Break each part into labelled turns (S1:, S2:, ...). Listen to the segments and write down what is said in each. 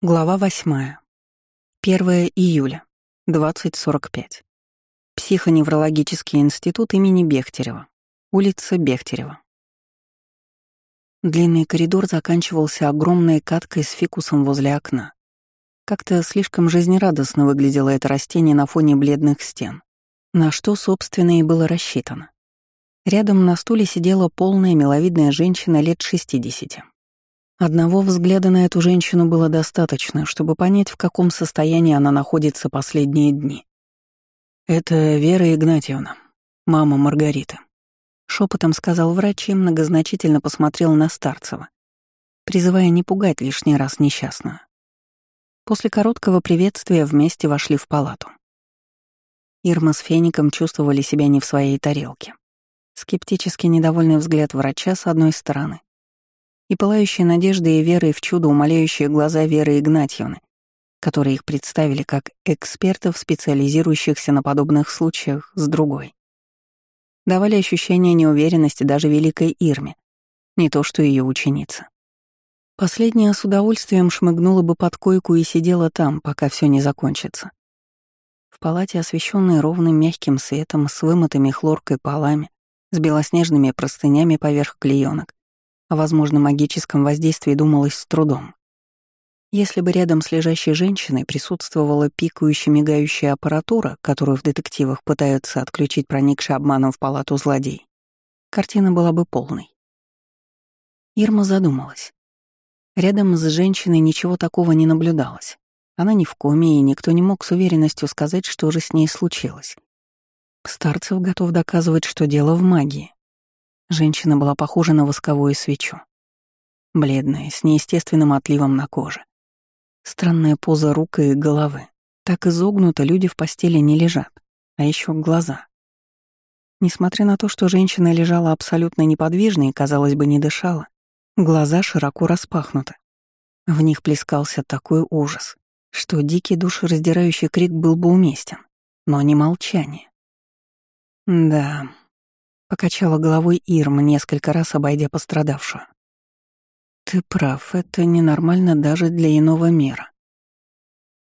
S1: Глава 8. 1 июля, 20.45. Психоневрологический институт имени Бехтерева. Улица Бехтерева. Длинный коридор заканчивался огромной каткой с фикусом возле окна. Как-то слишком жизнерадостно выглядело это растение на фоне бледных стен, на что, собственно, и было рассчитано. Рядом на стуле сидела полная миловидная женщина лет 60. Одного взгляда на эту женщину было достаточно, чтобы понять, в каком состоянии она находится последние дни. «Это Вера Игнатьевна, мама Маргариты», — шепотом сказал врач и многозначительно посмотрел на Старцева, призывая не пугать лишний раз несчастную. После короткого приветствия вместе вошли в палату. Ирма с Феником чувствовали себя не в своей тарелке. Скептически недовольный взгляд врача с одной стороны и пылающие надеждой и верой в чудо умоляющие глаза Веры Игнатьевны, которые их представили как экспертов, специализирующихся на подобных случаях, с другой. Давали ощущение неуверенности даже великой Ирме, не то что ее ученица. Последняя с удовольствием шмыгнула бы под койку и сидела там, пока все не закончится. В палате, освещенной ровным мягким светом, с вымытыми хлоркой полами, с белоснежными простынями поверх клеенок, о возможном магическом воздействии думалось с трудом. Если бы рядом с лежащей женщиной присутствовала пикающая мигающая аппаратура, которую в детективах пытаются отключить проникший обманом в палату злодей, картина была бы полной. Ирма задумалась. Рядом с женщиной ничего такого не наблюдалось. Она не в коме, и никто не мог с уверенностью сказать, что же с ней случилось. Старцев готов доказывать, что дело в магии. Женщина была похожа на восковую свечу. Бледная, с неестественным отливом на коже. Странная поза рук и головы. Так изогнуто люди в постели не лежат. А еще глаза. Несмотря на то, что женщина лежала абсолютно неподвижно и, казалось бы, не дышала, глаза широко распахнуты. В них плескался такой ужас, что дикий душераздирающий крик был бы уместен, но не молчание. Да, Покачала головой Ирма, несколько раз обойдя пострадавшую. «Ты прав, это ненормально даже для иного мира».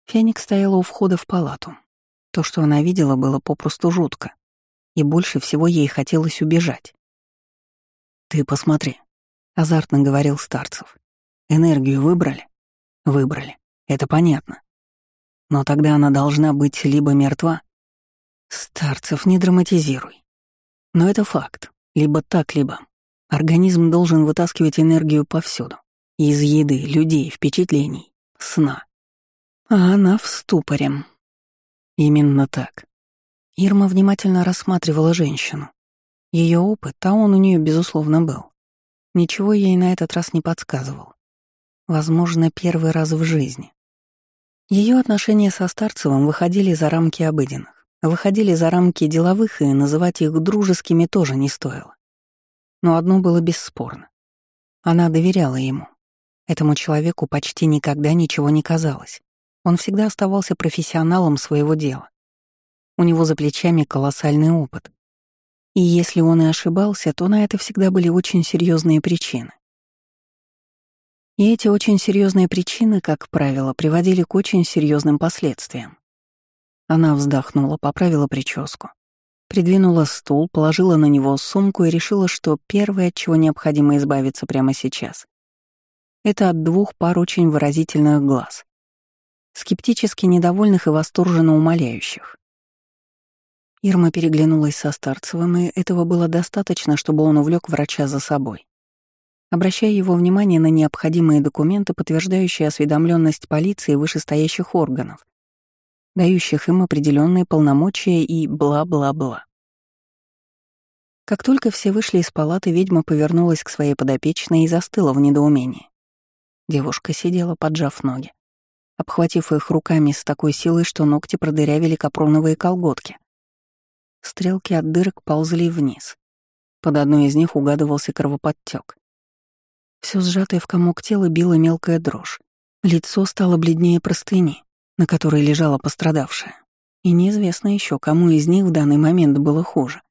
S1: Феникс стояла у входа в палату. То, что она видела, было попросту жутко. И больше всего ей хотелось убежать. «Ты посмотри», — азартно говорил Старцев. «Энергию выбрали?» «Выбрали. Это понятно. Но тогда она должна быть либо мертва...» «Старцев, не драматизируй. Но это факт. Либо так, либо. Организм должен вытаскивать энергию повсюду. Из еды, людей, впечатлений, сна. А она в ступоре. Именно так. Ирма внимательно рассматривала женщину. Ее опыт, а он у нее, безусловно, был. Ничего ей на этот раз не подсказывал. Возможно, первый раз в жизни. Ее отношения со Старцевым выходили за рамки обыденных выходили за рамки деловых, и называть их дружескими тоже не стоило. Но одно было бесспорно. Она доверяла ему. Этому человеку почти никогда ничего не казалось. Он всегда оставался профессионалом своего дела. У него за плечами колоссальный опыт. И если он и ошибался, то на это всегда были очень серьезные причины. И эти очень серьезные причины, как правило, приводили к очень серьезным последствиям. Она вздохнула, поправила прическу. Придвинула стул, положила на него сумку и решила, что первое, от чего необходимо избавиться прямо сейчас, это от двух пар очень выразительных глаз. Скептически недовольных и восторженно умоляющих. Ирма переглянулась со Старцевым, и этого было достаточно, чтобы он увлек врача за собой. Обращая его внимание на необходимые документы, подтверждающие осведомленность полиции и вышестоящих органов, дающих им определенные полномочия и бла-бла-бла. Как только все вышли из палаты, ведьма повернулась к своей подопечной и застыла в недоумении. Девушка сидела, поджав ноги, обхватив их руками с такой силой, что ногти продырявили капроновые колготки. Стрелки от дырок ползли вниз. Под одной из них угадывался кровоподтек. Все сжатое в комок тела било мелкая дрожь. Лицо стало бледнее простыни на которой лежала пострадавшая. И неизвестно еще, кому из них в данный момент было хуже.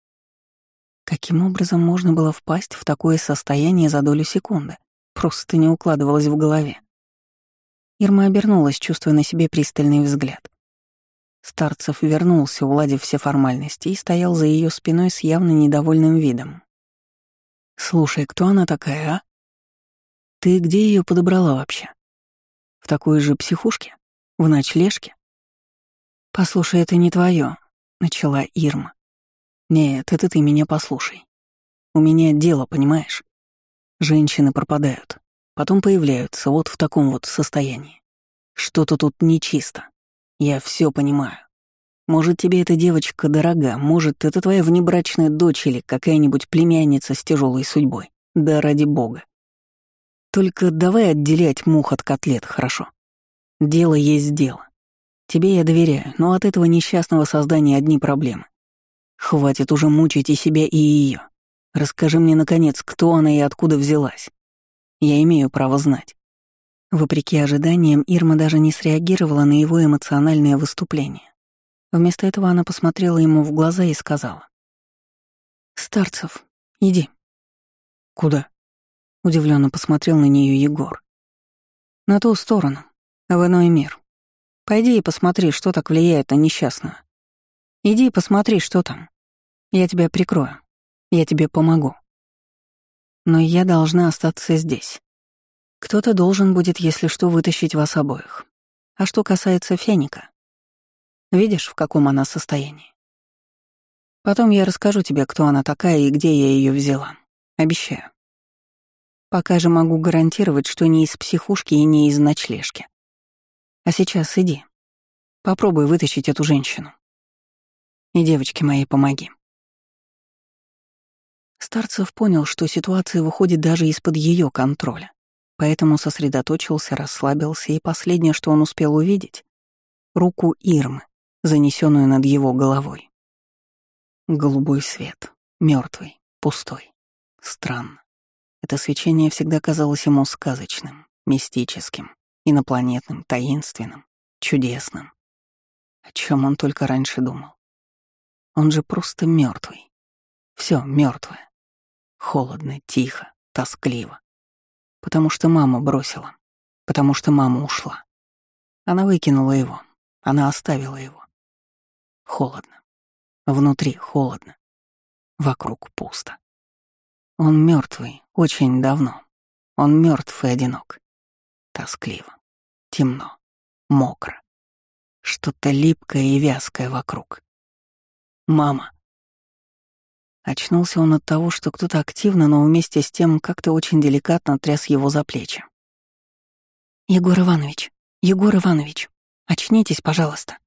S1: Каким образом можно было впасть в такое состояние за долю секунды? Просто не укладывалось в голове. Ирма обернулась, чувствуя на себе пристальный взгляд. Старцев вернулся, уладив все формальности, и стоял за ее спиной с явно недовольным видом. «Слушай, кто она такая, а? Ты где ее подобрала вообще? В такой же психушке? В ночлежке?» «Послушай, это не твое, начала Ирма. «Нет, это ты меня послушай. У меня дело, понимаешь? Женщины пропадают, потом появляются вот в таком вот состоянии. Что-то тут нечисто. Я все понимаю. Может, тебе эта девочка дорога, может, это твоя внебрачная дочь или какая-нибудь племянница с тяжелой судьбой. Да ради бога. Только давай отделять мух от котлет, хорошо? Дело есть дело. Тебе я доверяю, но от этого несчастного создания одни проблемы. Хватит уже мучить и себя, и ее. Расскажи мне, наконец, кто она и откуда взялась. Я имею право знать. Вопреки ожиданиям, Ирма даже не среагировала на его эмоциональное выступление. Вместо этого она посмотрела ему в глаза и сказала. «Старцев, иди». «Куда?» — удивленно посмотрел на нее Егор. «На ту сторону, в иной мир. Пойди и посмотри, что так влияет на несчастную. Иди и посмотри, что там. Я тебя прикрою. Я тебе помогу. Но я должна остаться здесь. Кто-то должен будет, если что, вытащить вас обоих. А что касается Феника, Видишь, в каком она состоянии? Потом я расскажу тебе, кто она такая и где я ее взяла. Обещаю. Пока же могу гарантировать, что не из психушки и не из ночлежки. А сейчас иди. Попробуй вытащить эту женщину. И девочке моей помоги. Старцев понял, что ситуация выходит даже из-под ее контроля, поэтому сосредоточился, расслабился, и последнее, что он успел увидеть — руку Ирмы, занесенную над его головой. Голубой свет, мертвый, пустой. Странно. Это свечение всегда казалось ему сказочным, мистическим, инопланетным, таинственным, чудесным. О чем он только раньше думал. Он же просто мертвый. Все мертвое. Холодно, тихо, тоскливо. Потому что мама бросила. Потому что мама ушла. Она выкинула его. Она оставила его. Холодно. Внутри холодно. Вокруг пусто. Он мертвый очень давно. Он мертв и одинок. Тоскливо. Темно. Мокро. Что-то липкое и вязкое вокруг. «Мама!» Очнулся он от того, что кто-то активно, но вместе с тем как-то очень деликатно тряс его за плечи. «Егор Иванович! Егор Иванович! Очнитесь, пожалуйста!»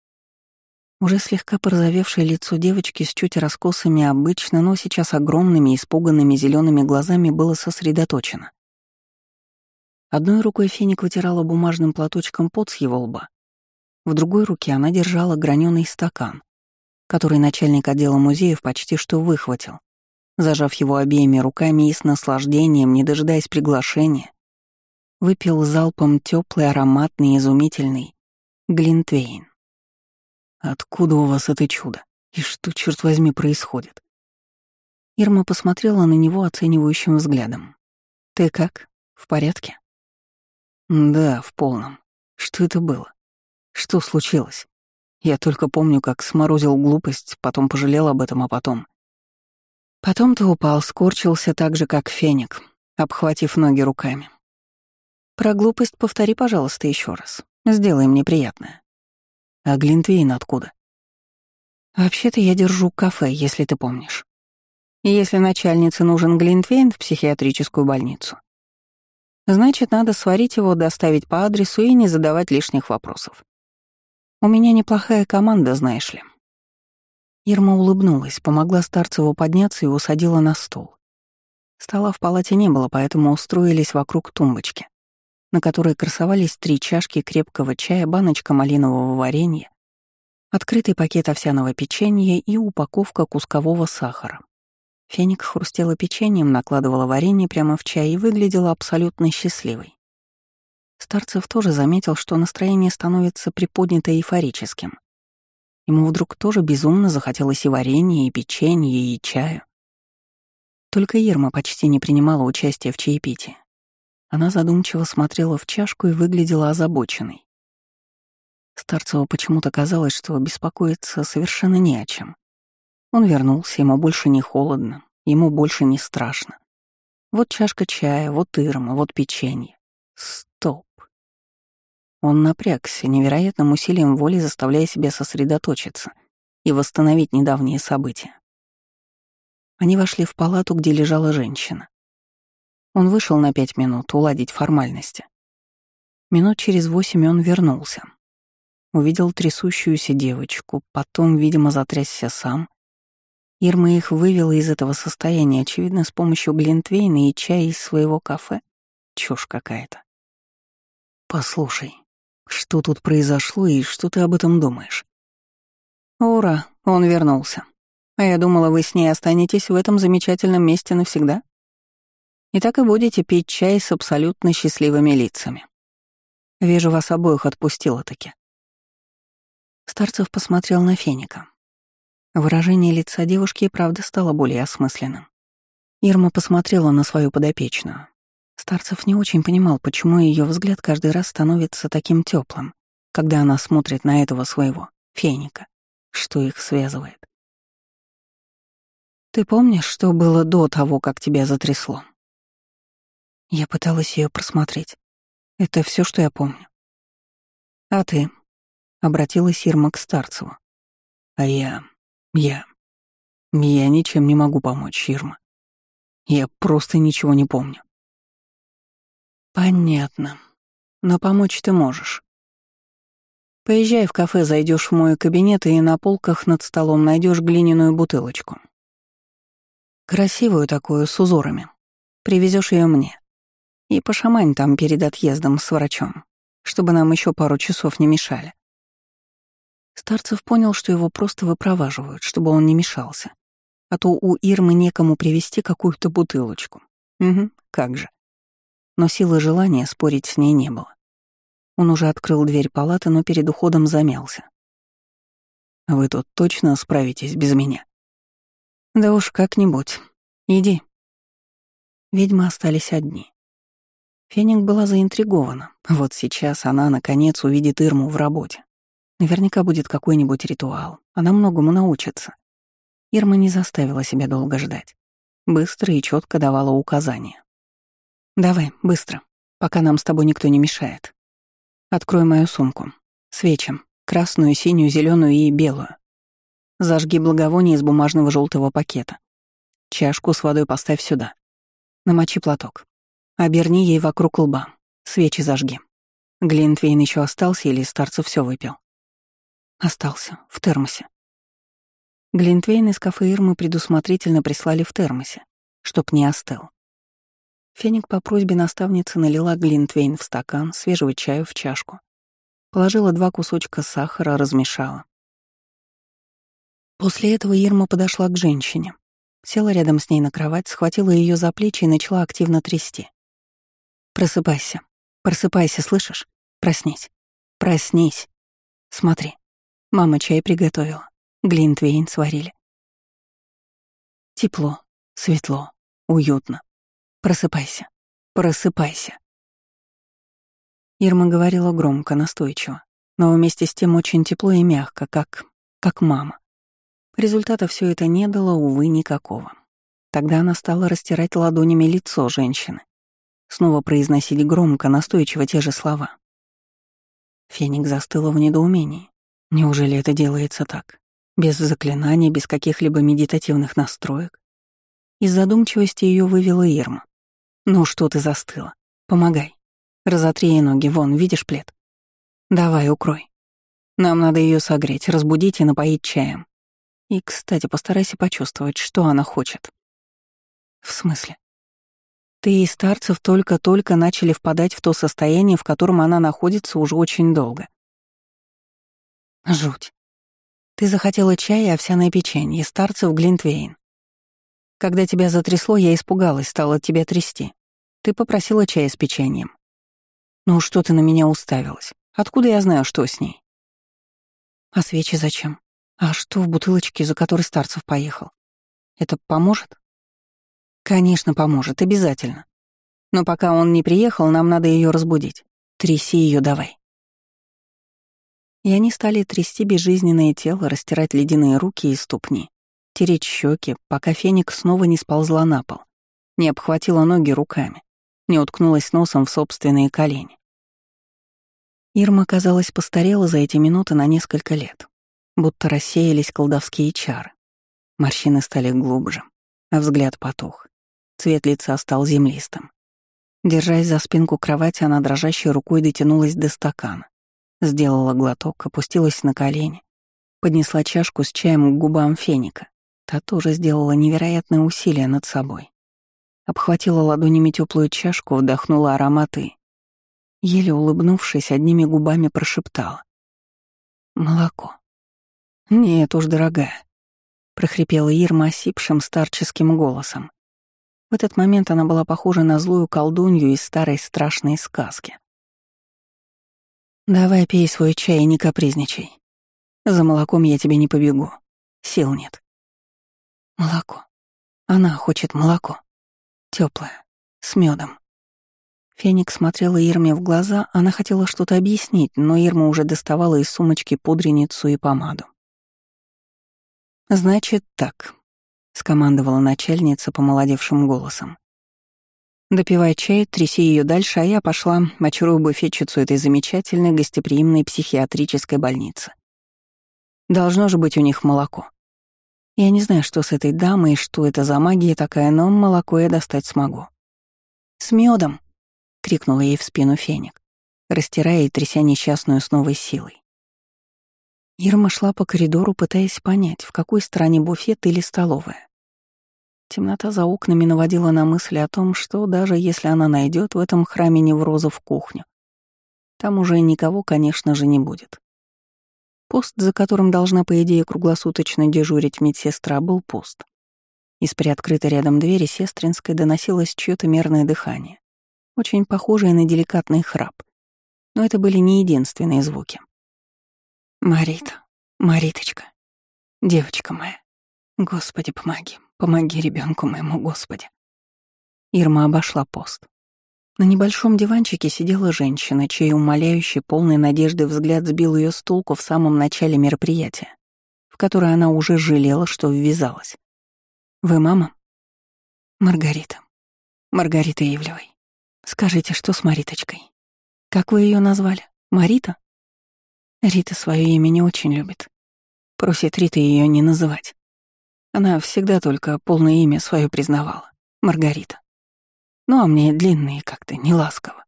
S1: Уже слегка порозовевшее лицо девочки с чуть раскосами обычно, но сейчас огромными испуганными зелеными глазами было сосредоточено. Одной рукой Феник вытирала бумажным платочком пот с его лба. В другой руке она держала граненый стакан, который начальник отдела музеев почти что выхватил, зажав его обеими руками и с наслаждением, не дожидаясь приглашения, выпил залпом теплый, ароматный, изумительный глинтвейн. Откуда у вас это чудо? И что, черт возьми, происходит? Ирма посмотрела на него оценивающим взглядом. Ты как? В порядке? Да, в полном. Что это было? Что случилось? Я только помню, как сморозил глупость, потом пожалел об этом, а потом... Потом ты упал, скорчился так же, как феник, обхватив ноги руками. Про глупость повтори, пожалуйста, еще раз. Сделай мне приятное. А Глинтвейн откуда? Вообще-то я держу кафе, если ты помнишь. Если начальнице нужен Глинтвейн в психиатрическую больницу, значит, надо сварить его, доставить по адресу и не задавать лишних вопросов. У меня неплохая команда, знаешь ли. Ирма улыбнулась, помогла Старцеву подняться и усадила на стул. Стола в палате не было, поэтому устроились вокруг тумбочки на которой красовались три чашки крепкого чая, баночка малинового варенья, открытый пакет овсяного печенья и упаковка кускового сахара. Феник хрустела печеньем, накладывала варенье прямо в чай и выглядела абсолютно счастливой. Старцев тоже заметил, что настроение становится приподнято эйфорическим. Ему вдруг тоже безумно захотелось и варенья, и печенья, и чаю. Только Ирма почти не принимала участия в чаепитии. Она задумчиво смотрела в чашку и выглядела озабоченной. Старцеву почему-то казалось, что беспокоиться совершенно не о чем. Он вернулся, ему больше не холодно, ему больше не страшно. Вот чашка чая, вот ирма, вот печенье. Стоп. Он напрягся, невероятным усилием воли заставляя себя сосредоточиться и восстановить недавние события. Они вошли в палату, где лежала женщина. Он вышел на пять минут уладить формальности. Минут через восемь он вернулся. Увидел трясущуюся девочку, потом, видимо, затрясся сам. Ирма их вывела из этого состояния, очевидно, с помощью глинтвейна и чая из своего кафе. Чушь какая-то. «Послушай, что тут произошло и что ты об этом думаешь?» «Ура, он вернулся. А я думала, вы с ней останетесь в этом замечательном месте навсегда. И так и будете пить чай с абсолютно счастливыми лицами. Вижу, вас обоих отпустила таки. Старцев посмотрел на Феника. Выражение лица девушки и правда стало более осмысленным. Ирма посмотрела на свою подопечную. Старцев не очень понимал, почему ее взгляд каждый раз становится таким теплым, когда она смотрит на этого своего, Феника, что их связывает. Ты помнишь, что было до того, как тебя затрясло? Я пыталась ее просмотреть. Это все, что я помню. А ты? Обратилась Ирма к Старцеву. А я... я... Я ничем не могу помочь, Ирма. Я просто ничего не помню. Понятно. Но помочь ты можешь. Поезжай в кафе, зайдешь в мой кабинет и на полках над столом найдешь глиняную бутылочку. Красивую такую, с узорами. Привезешь ее мне. И пошамань там перед отъездом с врачом, чтобы нам еще пару часов не мешали. Старцев понял, что его просто выпроваживают, чтобы он не мешался. А то у Ирмы некому привезти какую-то бутылочку. Угу, как же. Но силы желания спорить с ней не было. Он уже открыл дверь палаты, но перед уходом замялся. «Вы тут точно справитесь без меня?» Да уж как-нибудь. Иди. Ведьмы остались одни. Феник была заинтригована. Вот сейчас она, наконец, увидит Ирму в работе. Наверняка будет какой-нибудь ритуал. Она многому научится. Ирма не заставила себя долго ждать. Быстро и четко давала указания. «Давай, быстро, пока нам с тобой никто не мешает. Открой мою сумку. Свечи. Красную, синюю, зеленую и белую. Зажги благовоние из бумажного желтого пакета. Чашку с водой поставь сюда. Намочи платок. Оберни ей вокруг лба. Свечи зажги. Глинтвейн еще остался или старцев все выпил? Остался, в термосе. Глинтвейн из кафе Ирмы предусмотрительно прислали в термосе, чтоб не остыл. Феник по просьбе наставницы налила глинтвейн в стакан, свежего чаю в чашку. Положила два кусочка сахара, размешала. После этого Ирма подошла к женщине, села рядом с ней на кровать, схватила ее за плечи и начала активно трясти. «Просыпайся. Просыпайся, слышишь? Проснись. Проснись. Смотри. Мама чай приготовила. Глинтвейн сварили. Тепло, светло, уютно. Просыпайся. Просыпайся. Ирма говорила громко, настойчиво, но вместе с тем очень тепло и мягко, как... как мама. Результата все это не дало, увы, никакого. Тогда она стала растирать ладонями лицо женщины. Снова произносить громко, настойчиво те же слова. Феник застыла в недоумении. Неужели это делается так? Без заклинаний, без каких-либо медитативных настроек? Из задумчивости ее вывела Ирма. «Ну что ты застыла? Помогай. Разотри ей ноги, вон, видишь плед? Давай, укрой. Нам надо ее согреть, разбудить и напоить чаем. И, кстати, постарайся почувствовать, что она хочет. В смысле? Ты и старцев только-только начали впадать в то состояние, в котором она находится уже очень долго. Жуть. Ты захотела чая и овсяное печенье, старцев глинтвейн. Когда тебя затрясло, я испугалась, стала тебя трясти. Ты попросила чая с печеньем. Ну что ты на меня уставилась? Откуда я знаю, что с ней? А свечи зачем? А что в бутылочке, за которой Старцев поехал? Это поможет? Конечно, поможет, обязательно. Но пока он не приехал, нам надо ее разбудить. Тряси ее давай. И они стали трясти безжизненное тело, растирать ледяные руки и ступни, тереть щеки, пока феник снова не сползла на пол, не обхватила ноги руками, не уткнулась носом в собственные колени. Ирма, казалось, постарела за эти минуты на несколько лет, будто рассеялись колдовские чары. Морщины стали глубже, а взгляд потух. Цвет лица стал землистым. Держась за спинку кровати, она дрожащей рукой дотянулась до стакана. Сделала глоток, опустилась на колени. Поднесла чашку с чаем к губам феника. Та тоже сделала невероятное усилие над собой. Обхватила ладонями теплую чашку, вдохнула ароматы. Еле улыбнувшись, одними губами прошептала. «Молоко». «Нет уж, дорогая», — прохрипела Ирма осипшим старческим голосом. В этот момент она была похожа на злую колдунью из старой страшной сказки. «Давай пей свой чай и не капризничай. За молоком я тебе не побегу. Сил нет». «Молоко. Она хочет молоко. Теплое, с медом. Феникс смотрела Ирме в глаза, она хотела что-то объяснить, но Ирма уже доставала из сумочки пудреницу и помаду. «Значит так», — скомандовала начальница помолодевшим голосом. «Допивай чай, тряси ее дальше, а я пошла очарую буфетчицу этой замечательной гостеприимной психиатрической больницы. Должно же быть у них молоко. Я не знаю, что с этой дамой, что это за магия такая, но молоко я достать смогу. С медом, крикнула ей в спину Феник, растирая и тряся несчастную с новой силой. Ирма шла по коридору, пытаясь понять, в какой стороне буфет или столовая. Темнота за окнами наводила на мысли о том, что даже если она найдет в этом храме невроза в кухню, там уже никого, конечно же, не будет. Пост, за которым должна, по идее, круглосуточно дежурить медсестра, был пуст. Из приоткрытой рядом двери сестринской доносилось чьё-то мерное дыхание, очень похожее на деликатный храп. Но это были не единственные звуки. Марита, Мариточка, девочка моя, Господи, помоги, помоги ребенку моему, Господи. Ирма обошла пост. На небольшом диванчике сидела женщина, чей умоляющий, полный надежды взгляд сбил ее с толку в самом начале мероприятия, в которое она уже жалела, что ввязалась. «Вы мама?» «Маргарита. Маргарита Ивлевой. Скажите, что с Мариточкой? Как вы ее назвали? Марита?» Рита свое имя не очень любит. Просит Рита ее не называть. Она всегда только полное имя свое признавала. Маргарита. Ну а мне длинные как-то, не ласково.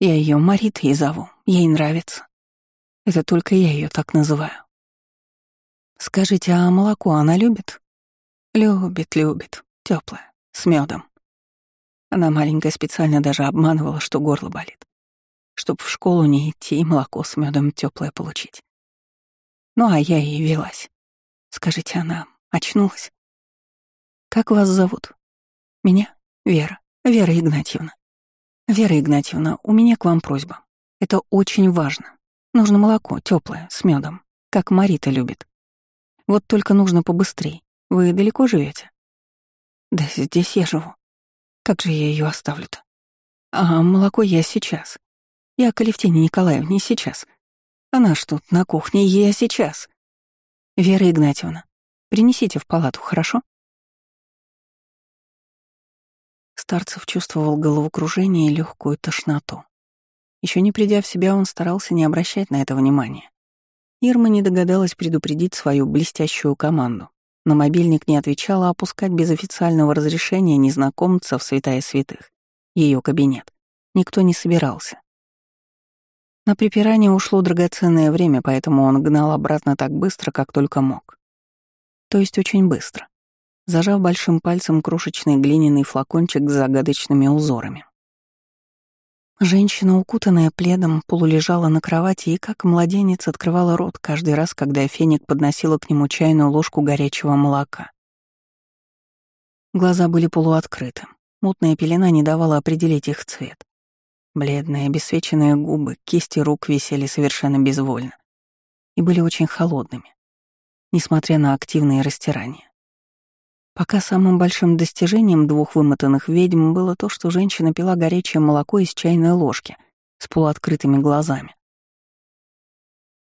S1: Я ее Марита и зову, ей нравится. Это только я ее так называю. Скажите, а молоко она любит? Любит, любит. Теплое, с медом. Она маленькая специально даже обманывала, что горло болит чтоб в школу не идти и молоко с медом теплое получить. Ну а я и велась. Скажите, она очнулась? Как вас зовут? Меня? Вера. Вера Игнатьевна. Вера Игнатьевна, у меня к вам просьба. Это очень важно. Нужно молоко, теплое, с медом, как Марита любит. Вот только нужно побыстрее. Вы далеко живете? Да здесь я живу. Как же я ее оставлю-то? А молоко я сейчас. Я к Алевтине Николаевне сейчас. Она тут на кухне, я сейчас. Вера Игнатьевна, принесите в палату, хорошо? Старцев чувствовал головокружение и легкую тошноту. Еще не придя в себя, он старался не обращать на это внимания. Ирма не догадалась предупредить свою блестящую команду. На мобильник не отвечала, а опускать без официального разрешения незнакомца в святая святых. Ее кабинет. Никто не собирался. На припирание ушло драгоценное время, поэтому он гнал обратно так быстро, как только мог. То есть очень быстро, зажав большим пальцем крошечный глиняный флакончик с загадочными узорами. Женщина, укутанная пледом, полулежала на кровати и, как младенец, открывала рот каждый раз, когда феник подносила к нему чайную ложку горячего молока. Глаза были полуоткрыты. Мутная пелена не давала определить их цвет. Бледные, обесцвеченные губы, кисти рук висели совершенно безвольно и были очень холодными, несмотря на активные растирания. Пока самым большим достижением двух вымотанных ведьм было то, что женщина пила горячее молоко из чайной ложки с полуоткрытыми глазами.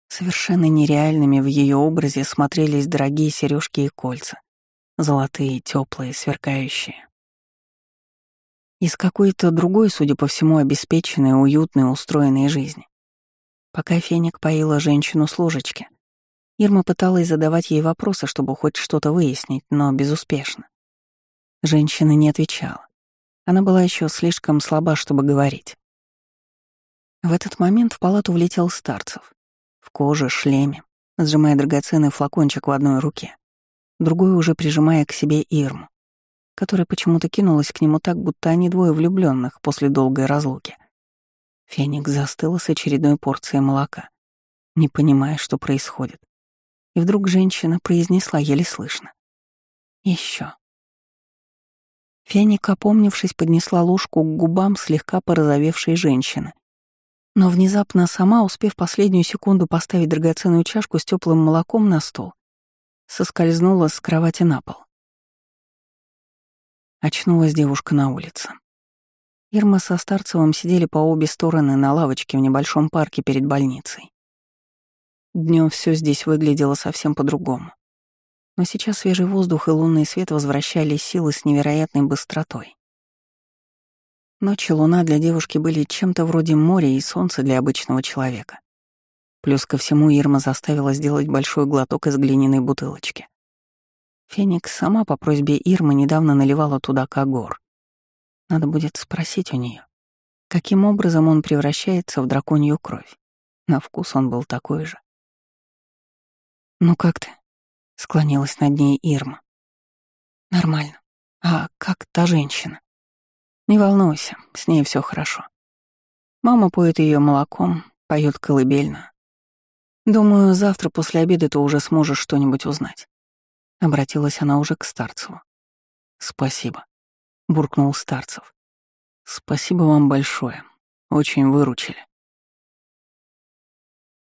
S1: Совершенно нереальными в ее образе смотрелись дорогие сережки и кольца, золотые, теплые, сверкающие. Из какой-то другой, судя по всему, обеспеченной, уютной, устроенной жизни. Пока Феник поила женщину с ложечки, Ирма пыталась задавать ей вопросы, чтобы хоть что-то выяснить, но безуспешно. Женщина не отвечала. Она была еще слишком слаба, чтобы говорить. В этот момент в палату влетел Старцев в коже, шлеме, сжимая драгоценный флакончик в одной руке, другой уже прижимая к себе Ирму, которая почему-то кинулась к нему так, будто они двое влюбленных после долгой разлуки. Феникс застыла с очередной порцией молока, не понимая, что происходит. И вдруг женщина произнесла еле слышно. Еще. Феник, опомнившись, поднесла ложку к губам слегка порозовевшей женщины но внезапно сама, успев последнюю секунду поставить драгоценную чашку с теплым молоком на стол, соскользнула с кровати на пол. Очнулась девушка на улице. Ирма со Старцевым сидели по обе стороны на лавочке в небольшом парке перед больницей. Днем все здесь выглядело совсем по-другому. Но сейчас свежий воздух и лунный свет возвращали силы с невероятной быстротой. Ночь луна для девушки были чем-то вроде моря и солнца для обычного человека. Плюс ко всему Ирма заставила сделать большой глоток из глиняной бутылочки. Феникс сама по просьбе Ирмы недавно наливала туда кагор. Надо будет спросить у нее, каким образом он превращается в драконью кровь. На вкус он был такой же. «Ну как ты?» — склонилась над ней Ирма. «Нормально. А как та женщина?» Не волнуйся, с ней все хорошо. Мама поет ее молоком, поет колыбельно. Думаю, завтра после обеда ты уже сможешь что-нибудь узнать. Обратилась она уже к Старцеву. Спасибо, буркнул Старцев. Спасибо вам большое. Очень выручили.